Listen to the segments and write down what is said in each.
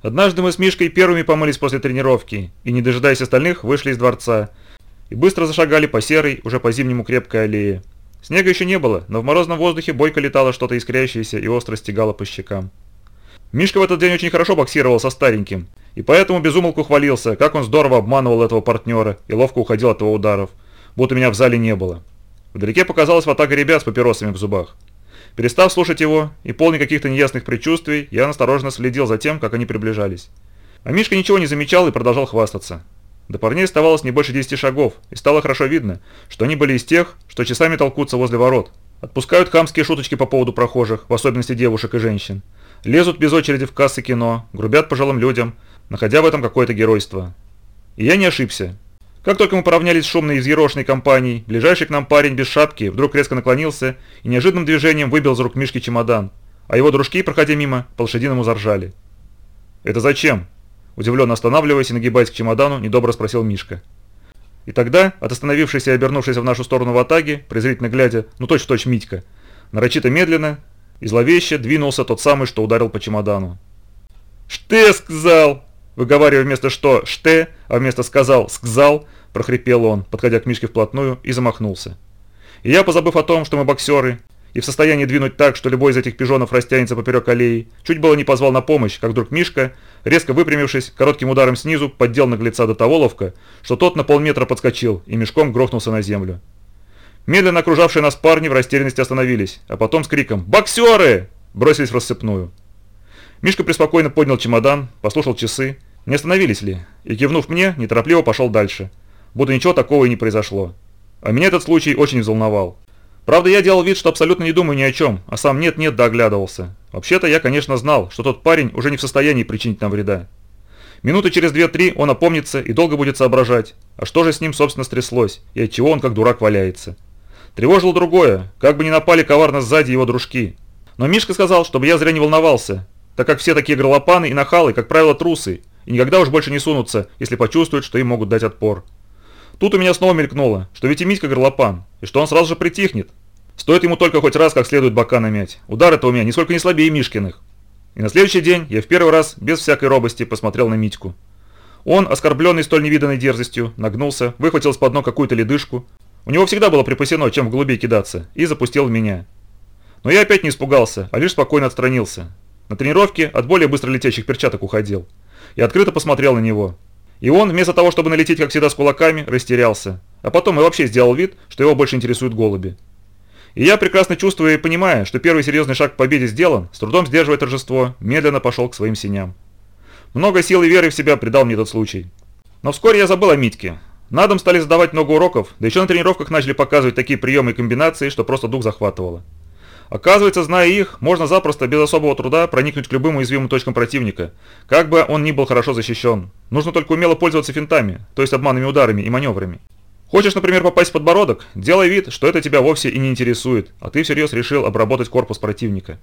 Однажды мы с Мишкой первыми помылись после тренировки и, не дожидаясь остальных, вышли из дворца и быстро зашагали по серой, уже по-зимнему крепкой аллее. Снега еще не было, но в морозном воздухе бойко летало что-то искрящееся и остро стегало по щекам. Мишка в этот день очень хорошо боксировал со стареньким, и поэтому безумолку хвалился, как он здорово обманывал этого партнера и ловко уходил от его ударов, будто меня в зале не было. Вдалеке показалась ватага ребят с папиросами в зубах. Перестав слушать его и полный каких-то неясных предчувствий, я осторожно следил за тем, как они приближались. А Мишка ничего не замечал и продолжал хвастаться. До парней оставалось не больше 10 шагов, и стало хорошо видно, что они были из тех, что часами толкутся возле ворот. Отпускают хамские шуточки по поводу прохожих, в особенности девушек и женщин. Лезут без очереди в кассы кино, грубят пожилым людям, находя в этом какое-то геройство. И я не ошибся. Как только мы поравнялись с шумной взъерошенной компанией, ближайший к нам парень без шапки вдруг резко наклонился и неожиданным движением выбил из рук Мишки чемодан, а его дружки, проходя мимо, по-лошадиному заржали. «Это зачем?» Удивленно останавливаясь и нагибаясь к чемодану, недобро спросил Мишка. И тогда, от остановившейся и обернувшейся в нашу сторону в атаге, презрительно глядя, ну точь-в-точь -точь Митька, нарочито медленно и зловеще двинулся тот самый, что ударил по чемодану. «Ште сказал!» Выговаривая вместо «что» «ште», а вместо «сказал» «скзал», прохрипел он, подходя к Мишке вплотную, и замахнулся. И я, позабыв о том, что мы боксеры, и в состоянии двинуть так, что любой из этих пижонов растянется поперек аллеи, чуть было не позвал на помощь, как вдруг Мишка, резко выпрямившись, коротким ударом снизу, поддел наглеца до того ловко, что тот на полметра подскочил и мешком грохнулся на землю. Медленно окружавшие нас парни в растерянности остановились, а потом с криком «Боксеры!» бросились в рассыпную. Мишка преспокойно поднял чемодан, послушал часы, не остановились ли, и, кивнув мне, неторопливо пошел дальше, будто ничего такого и не произошло. А меня этот случай очень взволновал. Правда, я делал вид, что абсолютно не думаю ни о чем, а сам нет-нет да оглядывался. Вообще-то я, конечно, знал, что тот парень уже не в состоянии причинить нам вреда. Минуты через две-три он опомнится и долго будет соображать, а что же с ним, собственно, стряслось, и от чего он как дурак валяется. Тревожило другое, как бы не напали коварно сзади его дружки. Но Мишка сказал, чтобы я зря не волновался, так как все такие горлопаны и нахалы, как правило, трусы, и никогда уж больше не сунутся, если почувствуют, что им могут дать отпор. Тут у меня снова мелькнуло, что ведь и Митька горлопан, и что он сразу же притихнет. Стоит ему только хоть раз как следует бока намять. Удар это у меня нисколько не слабее Мишкиных. И на следующий день я в первый раз, без всякой робости, посмотрел на Митьку. Он, оскорбленный столь невиданной дерзостью, нагнулся, выхватил с-под ног какую-то ледышку. У него всегда было припасено, чем в голубей кидаться, и запустил в меня. Но я опять не испугался, а лишь спокойно отстранился. На тренировке от более быстро летящих перчаток уходил. И открыто посмотрел на него. И он, вместо того, чтобы налететь, как всегда, с кулаками, растерялся. А потом и вообще сделал вид, что его больше интересуют голуби. И я, прекрасно чувствуя и понимая, что первый серьезный шаг к победе сделан, с трудом сдерживая торжество, медленно пошел к своим синям. Много сил и веры в себя придал мне этот случай. Но вскоре я забыл о Митьке. На дом стали задавать много уроков, да еще на тренировках начали показывать такие приемы и комбинации, что просто дух захватывало. Оказывается, зная их, можно запросто, без особого труда, проникнуть к любым уязвимым точкам противника, как бы он ни был хорошо защищен. Нужно только умело пользоваться финтами, то есть обманными ударами и маневрами. Хочешь, например, попасть в подбородок? Делай вид, что это тебя вовсе и не интересует, а ты всерьез решил обработать корпус противника.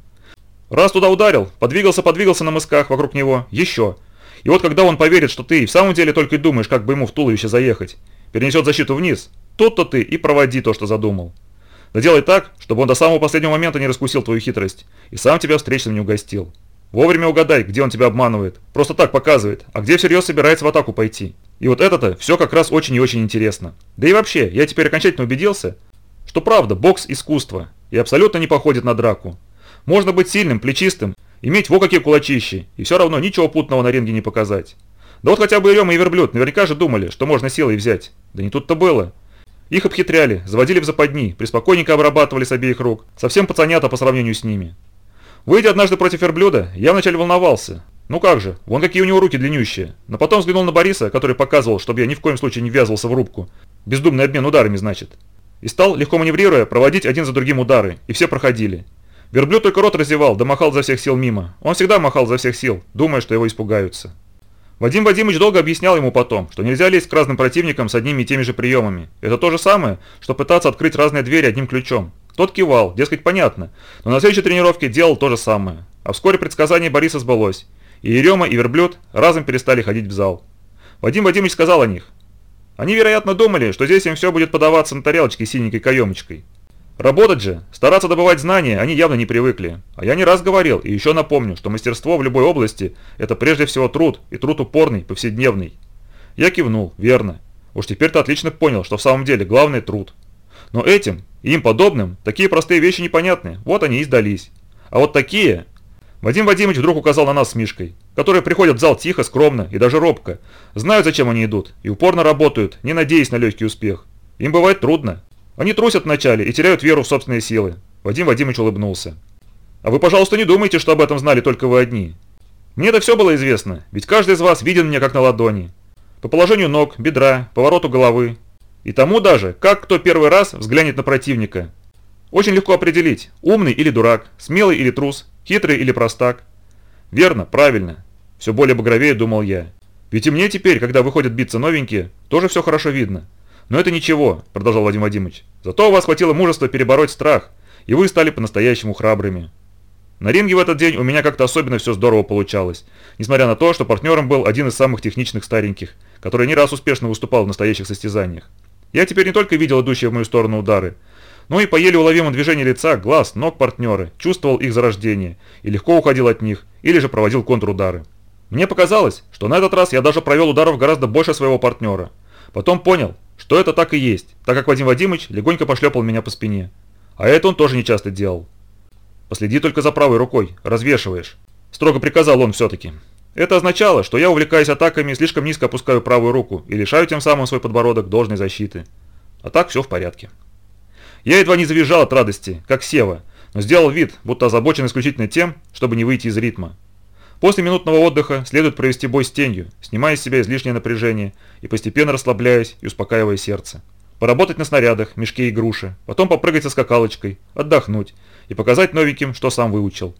Раз туда ударил, подвигался-подвигался на мысках вокруг него, еще. И вот когда он поверит, что ты в самом деле только и думаешь, как бы ему в туловище заехать, перенесет защиту вниз, тут-то ты и проводи то, что задумал. Да делай так, чтобы он до самого последнего момента не раскусил твою хитрость и сам тебя встречным не угостил. Вовремя угадай, где он тебя обманывает. Просто так показывает, а где всерьез собирается в атаку пойти. И вот это-то все как раз очень и очень интересно. Да и вообще, я теперь окончательно убедился, что правда, бокс – искусство, и абсолютно не походит на драку. Можно быть сильным, плечистым, иметь во какие кулачищи, и все равно ничего путного на ринге не показать. Да вот хотя бы Рема и Верблюд наверняка же думали, что можно силой взять. Да не тут-то было. Их обхитряли, заводили в западни, приспокойненько обрабатывали с обеих рук. Совсем пацанята по сравнению с ними. Выйдя однажды против верблюда, я вначале волновался. Ну как же, вон какие у него руки длиннющие. Но потом взглянул на Бориса, который показывал, чтобы я ни в коем случае не ввязывался в рубку. Бездумный обмен ударами, значит. И стал, легко маневрируя, проводить один за другим удары, и все проходили. Верблюд только рот разевал, да махал за всех сил мимо. Он всегда махал за всех сил, думая, что его испугаются. Вадим Вадимович долго объяснял ему потом, что нельзя лезть к разным противникам с одними и теми же приемами. Это то же самое, что пытаться открыть разные двери одним ключом. Тот кивал, дескать, понятно, но на следующей тренировке делал то же самое. А вскоре предсказание Бориса сбылось, и Ерема, и Верблюд разом перестали ходить в зал. Вадим Вадимович сказал о них. Они, вероятно, думали, что здесь им все будет подаваться на тарелочке с синенькой каемочкой. Работать же, стараться добывать знания они явно не привыкли. А я не раз говорил и еще напомню, что мастерство в любой области – это прежде всего труд, и труд упорный, повседневный. Я кивнул, верно. Уж теперь ты отлично понял, что в самом деле главный труд. Но этим и им подобным такие простые вещи непонятны, вот они и сдались. А вот такие... Вадим Вадимович вдруг указал на нас с Мишкой, которые приходят в зал тихо, скромно и даже робко, знают, зачем они идут, и упорно работают, не надеясь на легкий успех. Им бывает трудно, они трусят вначале и теряют веру в собственные силы. Вадим Вадимович улыбнулся. А вы, пожалуйста, не думайте, что об этом знали только вы одни. Мне это все было известно, ведь каждый из вас виден меня как на ладони. По положению ног, бедра, повороту головы. И тому даже, как кто первый раз взглянет на противника. Очень легко определить, умный или дурак, смелый или трус, хитрый или простак. Верно, правильно. Все более багровее думал я. Ведь и мне теперь, когда выходят биться новенькие, тоже все хорошо видно. «Но это ничего», – продолжал Владимир Владимирович. «Зато у вас хватило мужества перебороть страх, и вы стали по-настоящему храбрыми». На ринге в этот день у меня как-то особенно все здорово получалось, несмотря на то, что партнером был один из самых техничных стареньких, который не раз успешно выступал в настоящих состязаниях. Я теперь не только видел идущие в мою сторону удары, но и по еле уловимому движению лица, глаз, ног партнеры, чувствовал их зарождение и легко уходил от них, или же проводил контрудары. Мне показалось, что на этот раз я даже провел ударов гораздо больше своего партнера. Потом понял, что это так и есть, так как Вадим Вадимович легонько пошлепал меня по спине. А это он тоже не часто делал. «Последи только за правой рукой, развешиваешь», – строго приказал он все-таки. Это означало, что я, увлекаясь атаками, слишком низко опускаю правую руку и лишаю тем самым свой подбородок должной защиты. А так все в порядке. Я едва не завизжал от радости, как Сева, но сделал вид, будто озабочен исключительно тем, чтобы не выйти из ритма. После минутного отдыха следует провести бой с тенью, снимая с себя излишнее напряжение и постепенно расслабляясь и успокаивая сердце. Поработать на снарядах, мешке и груши, потом попрыгать со скакалочкой, отдохнуть и показать новеньким, что сам выучил.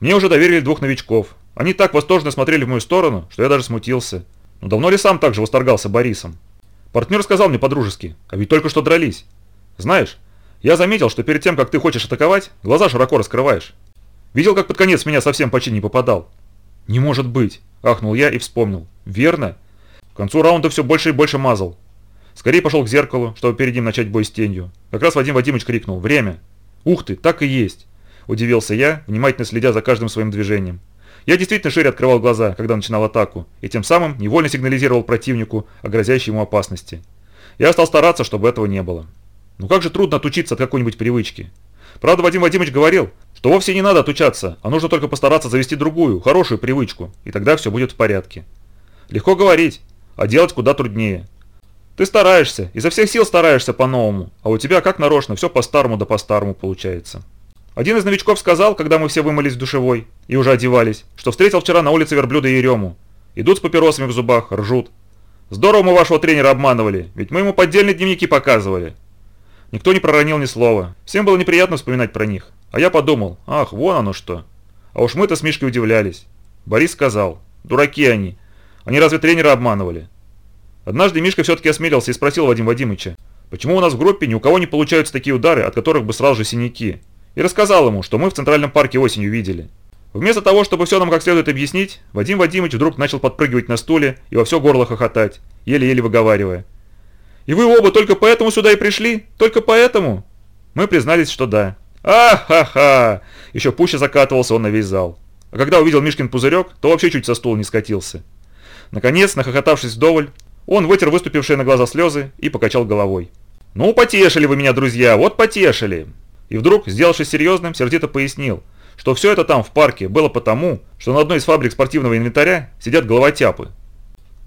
Мне уже доверили двух новичков. Они так восторженно смотрели в мою сторону, что я даже смутился. Но давно ли сам так же восторгался Борисом? Партнер сказал мне по-дружески, а ведь только что дрались. Знаешь, я заметил, что перед тем, как ты хочешь атаковать, глаза широко раскрываешь. Видел, как под конец меня совсем почти не попадал. «Не может быть!» – ахнул я и вспомнил. «Верно?» К концу раунда все больше и больше мазал. Скорее пошел к зеркалу, чтобы перед ним начать бой с тенью. Как раз Вадим Вадимович крикнул «Время!» «Ух ты, так и есть!» – удивился я, внимательно следя за каждым своим движением. Я действительно шире открывал глаза, когда начинал атаку, и тем самым невольно сигнализировал противнику о грозящей ему опасности. Я стал стараться, чтобы этого не было. Ну как же трудно отучиться от какой-нибудь привычки. Правда, Вадим Вадимович говорил, что вовсе не надо отучаться, а нужно только постараться завести другую, хорошую привычку, и тогда все будет в порядке. Легко говорить, а делать куда труднее. Ты стараешься, изо всех сил стараешься по-новому, а у тебя как нарочно, все по-старому да по-старому получается. Один из новичков сказал, когда мы все вымылись в душевой и уже одевались, что встретил вчера на улице верблюда Ерему. Идут с папиросами в зубах, ржут. Здорово мы вашего тренера обманывали, ведь мы ему поддельные дневники показывали. Никто не проронил ни слова. Всем было неприятно вспоминать про них. А я подумал, ах, вон оно что. А уж мы-то с Мишкой удивлялись. Борис сказал, дураки они. Они разве тренера обманывали? Однажды Мишка все-таки осмелился и спросил Вадима Вадимовича, почему у нас в группе ни у кого не получаются такие удары, от которых бы сразу же синяки. И рассказал ему, что мы в Центральном парке осенью видели. Вместо того, чтобы все нам как следует объяснить, Вадим Вадимович вдруг начал подпрыгивать на стуле и во все горло хохотать, еле-еле выговаривая. «И вы оба только поэтому сюда и пришли? Только поэтому?» Мы признались, что да. «А-ха-ха!» Еще пуще закатывался он на весь зал. А когда увидел Мишкин пузырек, то вообще чуть со стула не скатился. Наконец, нахохотавшись вдоволь, он вытер выступившие на глаза слезы и покачал головой. «Ну, потешили вы меня, друзья, вот потешили!» И вдруг, сделавшись серьезным, сердито пояснил, что все это там, в парке, было потому, что на одной из фабрик спортивного инвентаря сидят головотяпы.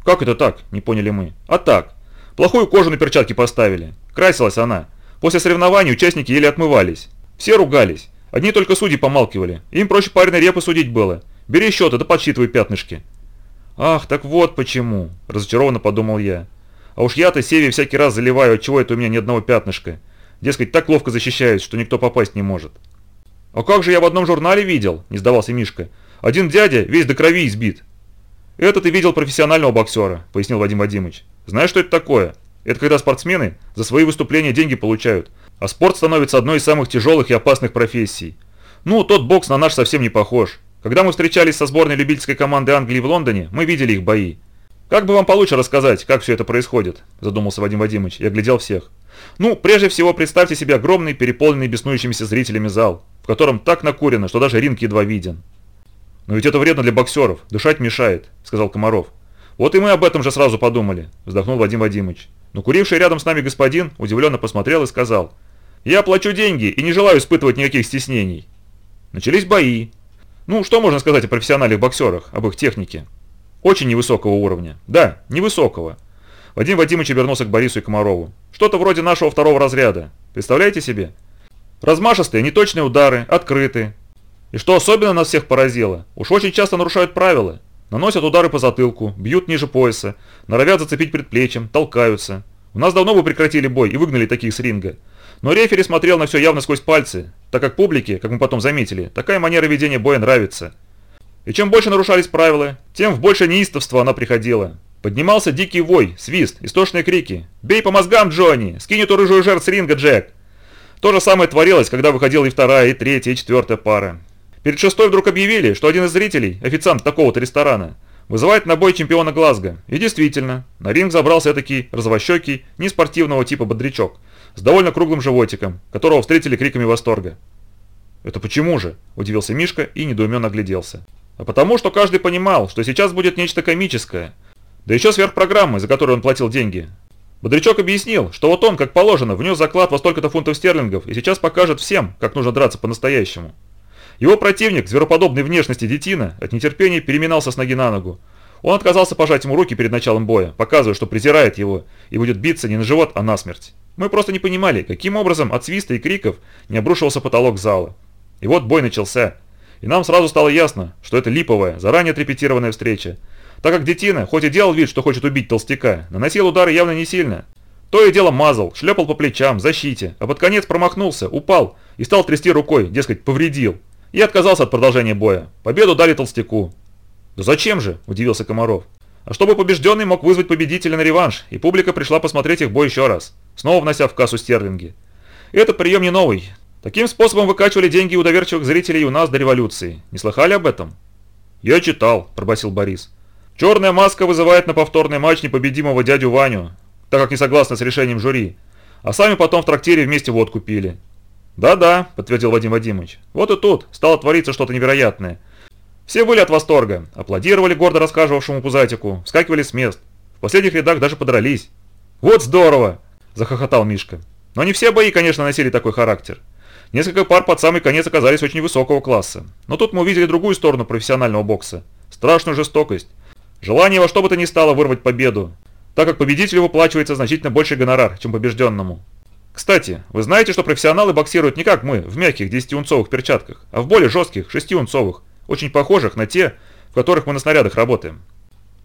«Как это так?» – не поняли мы. «А так. Плохую кожу на перчатки поставили. Красилась она. После соревнований участники еле отмывались. Все ругались. Одни только судьи помалкивали. Им проще пареной репы судить было. Бери счеты, да подсчитывай пятнышки. Ах, так вот почему, разочарованно подумал я. А уж я-то Севе всякий раз заливаю, от чего это у меня ни одного пятнышка. Дескать, так ловко защищаюсь, что никто попасть не может. А как же я в одном журнале видел, не сдавался Мишка. Один дядя весь до крови избит. Это ты видел профессионального боксера, пояснил Вадим Вадимович. Знаешь, что это такое? Это когда спортсмены за свои выступления деньги получают, а спорт становится одной из самых тяжелых и опасных профессий. Ну, тот бокс на наш совсем не похож. Когда мы встречались со сборной любительской команды Англии в Лондоне, мы видели их бои. Как бы вам получше рассказать, как все это происходит, задумался Вадим Вадимович и оглядел всех. Ну, прежде всего, представьте себе огромный, переполненный беснующимися зрителями зал, в котором так накурено, что даже ринг едва виден. «Но ведь это вредно для боксеров, дышать мешает», — сказал Комаров. «Вот и мы об этом же сразу подумали», — вздохнул Вадим Вадимович. Но куривший рядом с нами господин удивленно посмотрел и сказал, «Я плачу деньги и не желаю испытывать никаких стеснений». Начались бои. Ну, что можно сказать о профессиональных боксерах, об их технике? Очень невысокого уровня. Да, невысокого. Вадим Вадимович обернулся к Борису и Комарову. Что-то вроде нашего второго разряда. Представляете себе? Размашистые, неточные удары, открытые. И что особенно нас всех поразило, уж очень часто нарушают правила. Наносят удары по затылку, бьют ниже пояса, норовят зацепить предплечьем, толкаются. У нас давно бы прекратили бой и выгнали таких с ринга. Но рефери смотрел на все явно сквозь пальцы, так как публике, как мы потом заметили, такая манера ведения боя нравится. И чем больше нарушались правила, тем в большее неистовство она приходила. Поднимался дикий вой, свист, истошные крики. «Бей по мозгам, Джонни! Скинь эту рыжую жертв с ринга, Джек!» То же самое творилось, когда выходила и вторая, и третья, и четвертая пара. Перед шестой вдруг объявили, что один из зрителей, официант такого-то ресторана, вызывает на бой чемпиона Глазго. И действительно, на ринг забрался этакий развощекий, неспортивного типа бодрячок, с довольно круглым животиком, которого встретили криками восторга. «Это почему же?» – удивился Мишка и недоуменно огляделся. «А потому, что каждый понимал, что сейчас будет нечто комическое. Да еще сверх программы, за которую он платил деньги. Бодрячок объяснил, что вот он, как положено, внес заклад во столько-то фунтов стерлингов и сейчас покажет всем, как нужно драться по-настоящему. Его противник, звероподобной внешности детина, от нетерпения переминался с ноги на ногу. Он отказался пожать ему руки перед началом боя, показывая, что презирает его и будет биться не на живот, а на смерть. Мы просто не понимали, каким образом от свиста и криков не обрушивался потолок зала. И вот бой начался. И нам сразу стало ясно, что это липовая, заранее отрепетированная встреча. Так как детина, хоть и делал вид, что хочет убить толстяка, наносил удары явно не сильно. То и дело мазал, шлепал по плечам, защите, а под конец промахнулся, упал и стал трясти рукой, дескать, повредил. И отказался от продолжения боя. Победу дали толстяку. «Да зачем же?» – удивился Комаров. «А чтобы побежденный мог вызвать победителя на реванш, и публика пришла посмотреть их бой еще раз, снова внося в кассу стерлинги. Этот прием не новый. Таким способом выкачивали деньги у доверчивых зрителей у нас до революции. Не слыхали об этом?» «Я читал», – пробасил Борис. «Черная маска вызывает на повторный матч непобедимого дядю Ваню, так как не согласна с решением жюри. А сами потом в трактире вместе водку пили. «Да-да», – подтвердил Вадим Вадимович. «Вот и тут стало твориться что-то невероятное. Все были от восторга, аплодировали гордо рассказывавшему Пузатику, вскакивали с мест. В последних рядах даже подрались. «Вот здорово!» – захохотал Мишка. Но не все бои, конечно, носили такой характер. Несколько пар под самый конец оказались очень высокого класса. Но тут мы увидели другую сторону профессионального бокса. Страшную жестокость. Желание во что бы то ни стало вырвать победу, так как победителю выплачивается значительно больший гонорар, чем побежденному. Кстати, вы знаете, что профессионалы боксируют не как мы, в мягких 10-унцовых перчатках, а в более жестких 6-унцовых, очень похожих на те, в которых мы на снарядах работаем.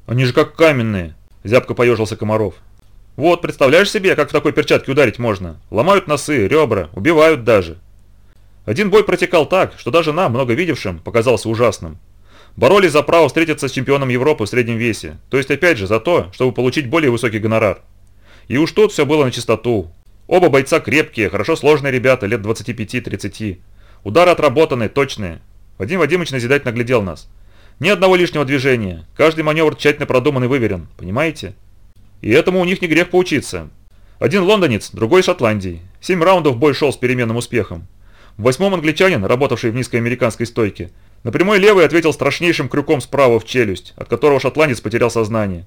Они же как каменные, зябко поежился Комаров. Вот, представляешь себе, как в такой перчатке ударить можно? Ломают носы, ребра, убивают даже. Один бой протекал так, что даже нам, много видевшим, показался ужасным. Боролись за право встретиться с чемпионом Европы в среднем весе, то есть опять же за то, чтобы получить более высокий гонорар. И уж тут все было на чистоту, Оба бойца крепкие, хорошо сложные ребята, лет 25-30. Удары отработанные, точные. Вадим Вадимович назидательно глядел нас. Ни одного лишнего движения. Каждый маневр тщательно продуман и выверен. Понимаете? И этому у них не грех поучиться. Один лондонец, другой из Шотландии. Семь раундов бой шел с переменным успехом. В восьмом англичанин, работавший в низкой американской стойке, на прямой левый ответил страшнейшим крюком справа в челюсть, от которого шотландец потерял сознание.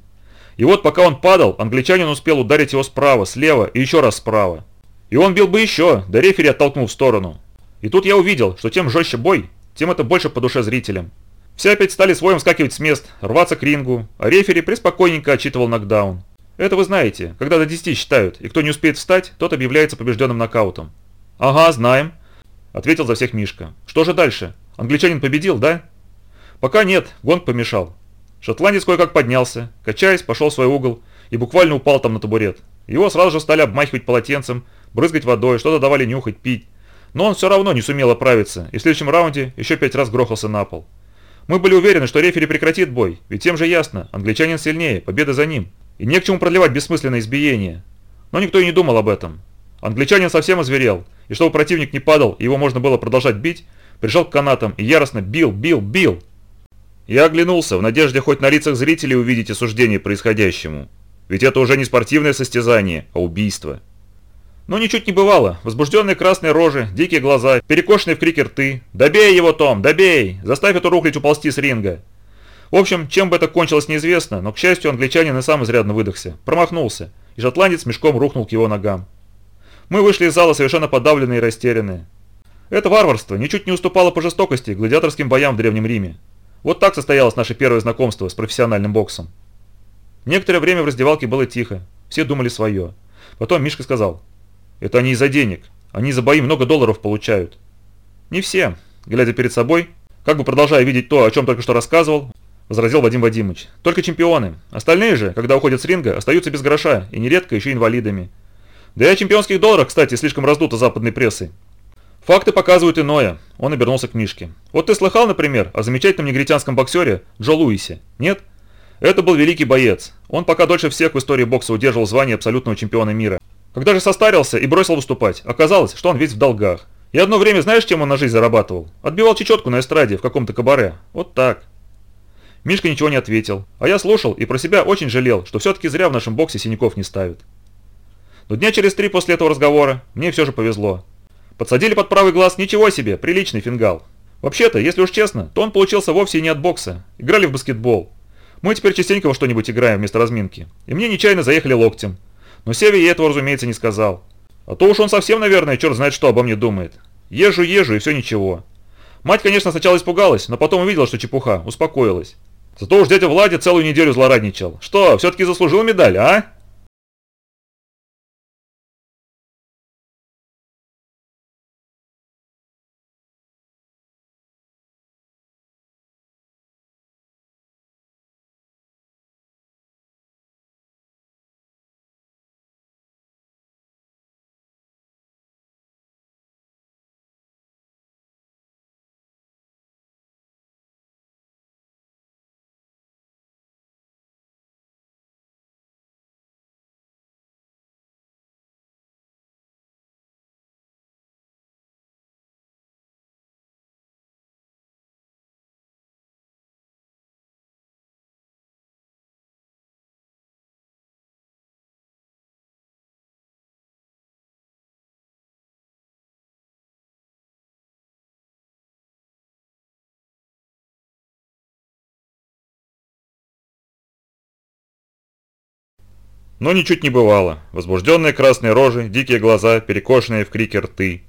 И вот пока он падал, англичанин успел ударить его справа, слева и еще раз справа. И он бил бы еще, да рефери оттолкнул в сторону. И тут я увидел, что тем жестче бой, тем это больше по душе зрителям. Все опять стали своим скакивать с мест, рваться к рингу, а рефери преспокойненько отчитывал нокдаун. Это вы знаете, когда до 10 считают, и кто не успеет встать, тот объявляется побежденным нокаутом. «Ага, знаем», — ответил за всех Мишка. «Что же дальше? Англичанин победил, да?» «Пока нет, гонг помешал. Шотландец кое-как поднялся, качаясь, пошел в свой угол и буквально упал там на табурет. Его сразу же стали обмахивать полотенцем, брызгать водой, что-то давали нюхать, пить. Но он все равно не сумел оправиться и в следующем раунде еще пять раз грохался на пол. Мы были уверены, что рефери прекратит бой, ведь тем же ясно, англичанин сильнее, победа за ним. И не к чему продлевать бессмысленное избиение. Но никто и не думал об этом. Англичанин совсем озверел, и чтобы противник не падал и его можно было продолжать бить, пришел к канатам и яростно бил, бил, бил. Я оглянулся, в надежде хоть на лицах зрителей увидеть осуждение происходящему. Ведь это уже не спортивное состязание, а убийство. Но ничуть не бывало. Возбужденные красные рожи, дикие глаза, перекошенные в крике рты. «Добей его, Том, добей! Заставь эту рухлядь уползти с ринга!» В общем, чем бы это кончилось неизвестно, но, к счастью, англичанин и сам изрядно выдохся. Промахнулся, и шотландец мешком рухнул к его ногам. Мы вышли из зала совершенно подавленные и растерянные. Это варварство ничуть не уступало по жестокости гладиаторским боям в Древнем Риме. Вот так состоялось наше первое знакомство с профессиональным боксом. Некоторое время в раздевалке было тихо, все думали свое. Потом Мишка сказал, «Это они из-за денег, они за бои много долларов получают». «Не все», глядя перед собой, как бы продолжая видеть то, о чем только что рассказывал, возразил Вадим Вадимович. «Только чемпионы. Остальные же, когда уходят с ринга, остаются без гроша и нередко еще инвалидами. Да и о чемпионских долларах, кстати, слишком раздуто западной прессой. Факты показывают иное. Он обернулся к Мишке. Вот ты слыхал, например, о замечательном негритянском боксере Джо Луисе? Нет? Это был великий боец. Он пока дольше всех в истории бокса удерживал звание абсолютного чемпиона мира. Когда же состарился и бросил выступать, оказалось, что он весь в долгах. И одно время знаешь, чем он на жизнь зарабатывал? Отбивал чечетку на эстраде в каком-то кабаре. Вот так. Мишка ничего не ответил, а я слушал и про себя очень жалел, что все-таки зря в нашем боксе синяков не ставят. Но дня через три после этого разговора мне все же повезло. Подсадили под правый глаз, ничего себе, приличный фингал. Вообще-то, если уж честно, то он получился вовсе не от бокса. Играли в баскетбол. Мы теперь частенько во что-нибудь играем вместо разминки. И мне нечаянно заехали локтем. Но Севе я этого, разумеется, не сказал. А то уж он совсем, наверное, черт знает что обо мне думает. Езжу, езжу и все ничего. Мать, конечно, сначала испугалась, но потом увидела, что чепуха, успокоилась. Зато уж дядя Владя целую неделю злорадничал. Что, все-таки заслужил медаль, а? Но ничуть не бывало. Возбужденные красные рожи, дикие глаза, перекошенные в крике рты.